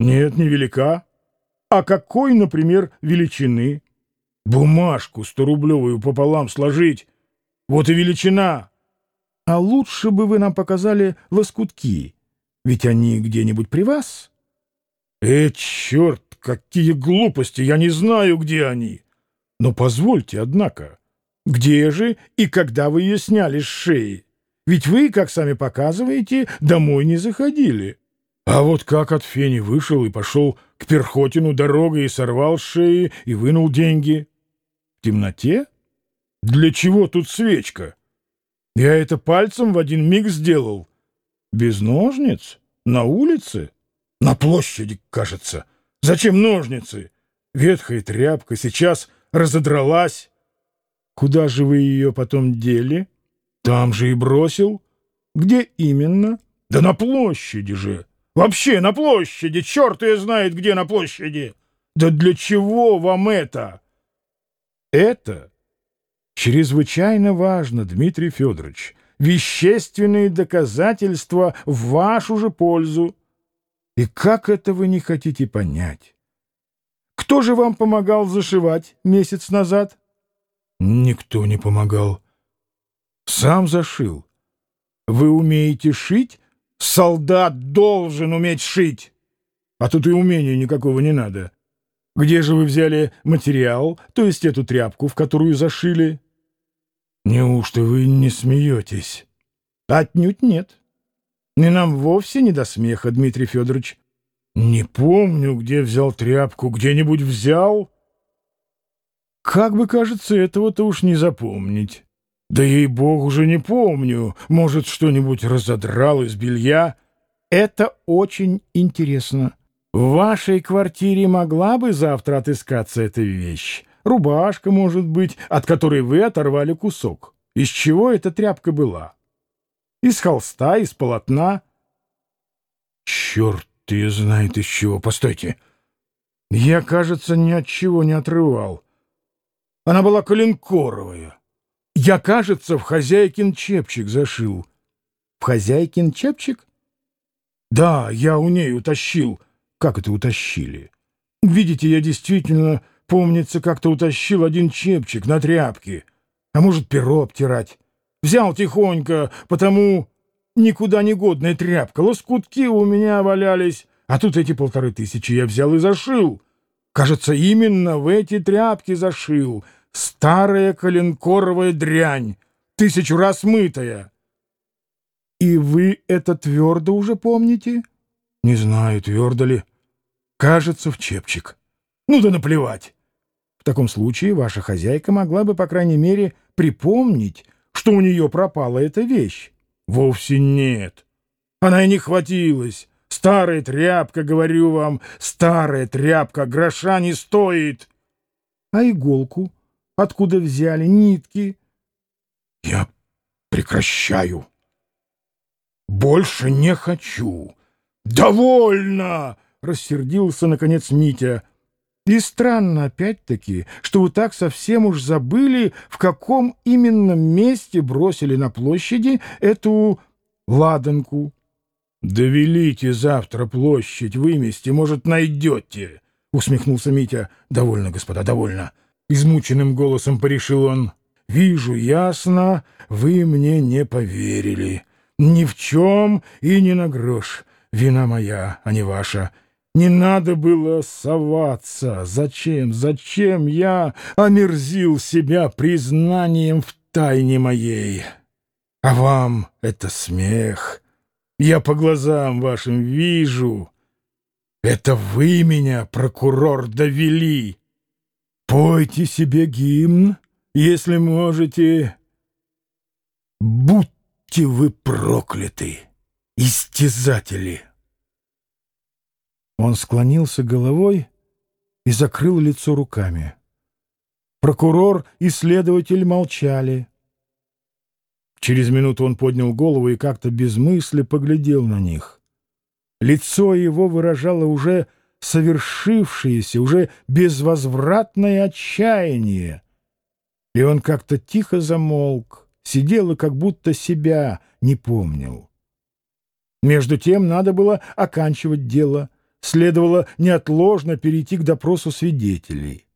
Нет, невелика. А какой, например, величины? Бумажку сторублевую пополам сложить. Вот и величина. А лучше бы вы нам показали лоскутки, ведь они где-нибудь при вас. Э, черт, какие глупости, я не знаю, где они. Но позвольте, однако, где же и когда вы ее сняли с шеи? Ведь вы, как сами показываете, домой не заходили. А вот как от Фени вышел и пошел к Перхотину дорогой и сорвал шеи и вынул деньги. В темноте? Для чего тут свечка? Я это пальцем в один миг сделал. Без ножниц? На улице? На площади, кажется. Зачем ножницы? Ветхая тряпка сейчас разодралась. Куда же вы ее потом дели? Там же и бросил. Где именно? Да на площади же. Вообще на площади. Черт ее знает, где на площади. Да для чего вам это? Это чрезвычайно важно, Дмитрий Федорович. Вещественные доказательства в вашу же пользу. И как это вы не хотите понять? Кто же вам помогал зашивать месяц назад? Никто не помогал. Сам зашил. Вы умеете шить? Солдат должен уметь шить. А тут и умения никакого не надо. Где же вы взяли материал, то есть эту тряпку, в которую зашили? Неужто вы не смеетесь? Отнюдь нет. И нам вовсе не до смеха, Дмитрий Федорович. Не помню, где взял тряпку, где-нибудь взял. Как бы, кажется, этого-то уж не запомнить. Да ей-богу уже не помню. Может, что-нибудь разодрал из белья? Это очень интересно. В вашей квартире могла бы завтра отыскаться эта вещь. Рубашка, может быть, от которой вы оторвали кусок. Из чего эта тряпка была? Из холста, из полотна? Черт ее знает из чего. Постойте. Я, кажется, ни от чего не отрывал. Она была коленкоровая. Я, кажется, в хозяйкин чепчик зашил. В хозяйкин чепчик? Да, я у ней утащил. Как это утащили? Видите, я действительно, помнится, как-то утащил один чепчик на тряпке. А может, перо обтирать. Взял тихонько, потому никуда не годная тряпка. Лоскутки у меня валялись, а тут эти полторы тысячи я взял и зашил. Кажется, именно в эти тряпки зашил. Старая коленкоровая дрянь, тысячу раз мытая. И вы это твердо уже помните? Не знаю, твердо ли. Кажется, в чепчик. Ну да наплевать. В таком случае ваша хозяйка могла бы, по крайней мере, припомнить, что у нее пропала эта вещь. Вовсе нет. Она и не хватилась. Старая тряпка, говорю вам, старая тряпка, гроша не стоит. А иголку Откуда взяли нитки? Я прекращаю. Больше не хочу. Довольно! Рассердился, наконец, Митя. И странно, опять-таки, что вы так совсем уж забыли, в каком именно месте бросили на площади эту ладанку. «Довелите завтра площадь вымести, может, найдете», — усмехнулся Митя. «Довольно, господа, довольно. — измученным голосом порешил он. «Вижу ясно, вы мне не поверили. Ни в чем и ни на грош. Вина моя, а не ваша. Не надо было соваться. Зачем, зачем я омерзил себя признанием в тайне моей? А вам это смех. Я по глазам вашим вижу. Это вы меня, прокурор, довели». Пойте себе гимн, если можете. Будьте вы прокляты, истязатели! Он склонился головой и закрыл лицо руками. Прокурор и следователь молчали. Через минуту он поднял голову и как-то без мысли поглядел на них. Лицо его выражало уже совершившееся, уже безвозвратное отчаяние. И он как-то тихо замолк, сидел и как будто себя не помнил. Между тем надо было оканчивать дело. следовало неотложно перейти к допросу свидетелей.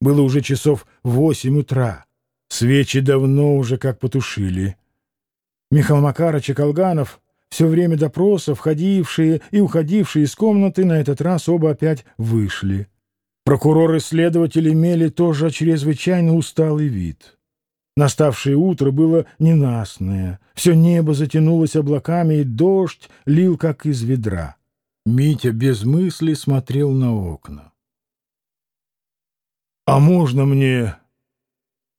Было уже часов восемь утра. Свечи давно уже как потушили. Михаил Макарович и Колганов, все время допроса, входившие и уходившие из комнаты, на этот раз оба опять вышли. Прокурор и следователь имели тоже чрезвычайно усталый вид. Наставшее утро было ненастное, все небо затянулось облаками, и дождь лил, как из ведра. Митя без мысли смотрел на окна. — А можно мне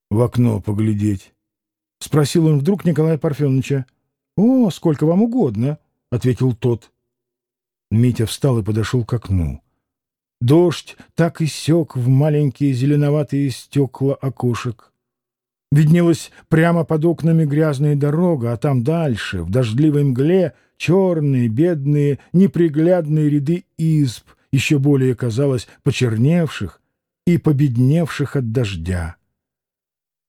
в окно поглядеть? — спросил он вдруг Николая Парфеновича. — О, сколько вам угодно, — ответил тот. Митя встал и подошел к окну. Дождь так и сек в маленькие зеленоватые стекла окошек. Виднелась прямо под окнами грязная дорога, а там дальше, в дождливой мгле, черные, бедные, неприглядные ряды изб, еще более, казалось, почерневших и победневших от дождя.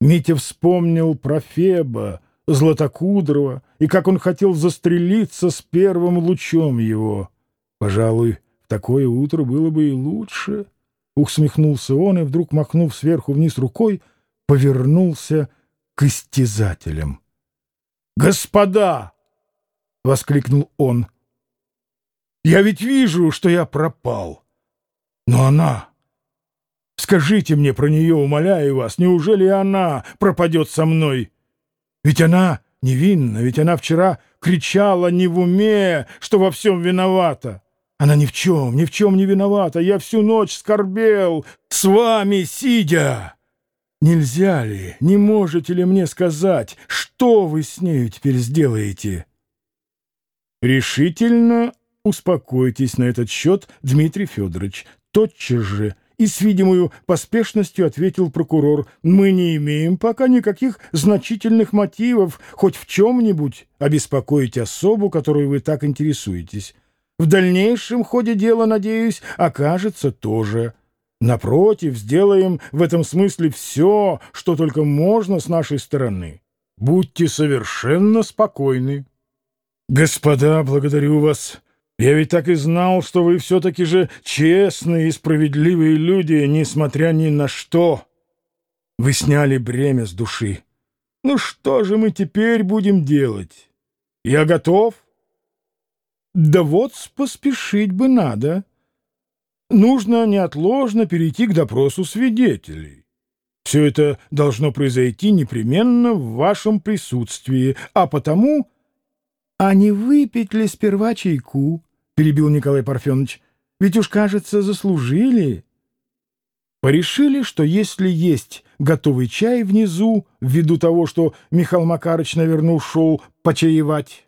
Митя вспомнил про Феба, Златокудрова, и как он хотел застрелиться с первым лучом его. Пожалуй, в такое утро было бы и лучше. Усмехнулся он и, вдруг махнув сверху вниз рукой, повернулся к истязателям. «Господа!» — воскликнул он. «Я ведь вижу, что я пропал. Но она... Скажите мне про нее, умоляю вас, неужели она пропадет со мной?» Ведь она невинна, ведь она вчера кричала не в уме, что во всем виновата. Она ни в чем, ни в чем не виновата. Я всю ночь скорбел, с вами сидя. Нельзя ли, не можете ли мне сказать, что вы с нею теперь сделаете? Решительно успокойтесь на этот счет, Дмитрий Федорович. Тотчас же и с видимой поспешностью ответил прокурор. «Мы не имеем пока никаких значительных мотивов хоть в чем-нибудь обеспокоить особу, которую вы так интересуетесь. В дальнейшем ходе дела, надеюсь, окажется тоже. Напротив, сделаем в этом смысле все, что только можно с нашей стороны. Будьте совершенно спокойны». «Господа, благодарю вас». Я ведь так и знал, что вы все-таки же честные и справедливые люди, несмотря ни на что. Вы сняли бремя с души. Ну что же мы теперь будем делать? Я готов? Да вот поспешить бы надо. Нужно неотложно перейти к допросу свидетелей. Все это должно произойти непременно в вашем присутствии, а потому... А не выпить ли сперва чайку? — перебил Николай Парфенович. — Ведь уж, кажется, заслужили. Порешили, что если есть готовый чай внизу, ввиду того, что Михаил Макарыч, наверное, ушел почаевать,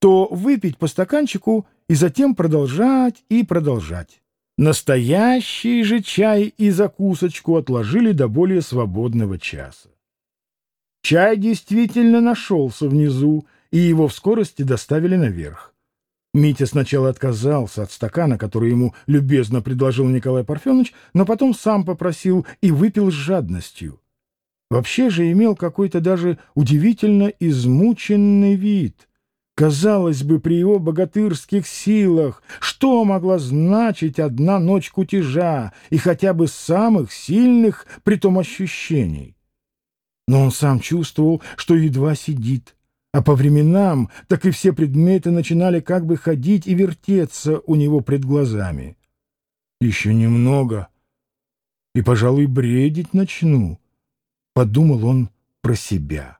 то выпить по стаканчику и затем продолжать и продолжать. Настоящий же чай и закусочку отложили до более свободного часа. Чай действительно нашелся внизу, и его в скорости доставили наверх. Митя сначала отказался от стакана, который ему любезно предложил Николай Парфенович, но потом сам попросил и выпил с жадностью. Вообще же имел какой-то даже удивительно измученный вид. Казалось бы, при его богатырских силах, что могла значить одна ночь кутежа и хотя бы самых сильных при том ощущений? Но он сам чувствовал, что едва сидит, а по временам так и все предметы начинали как бы ходить и вертеться у него пред глазами. Еще немного, и, пожалуй, бредить начну, — подумал он про себя.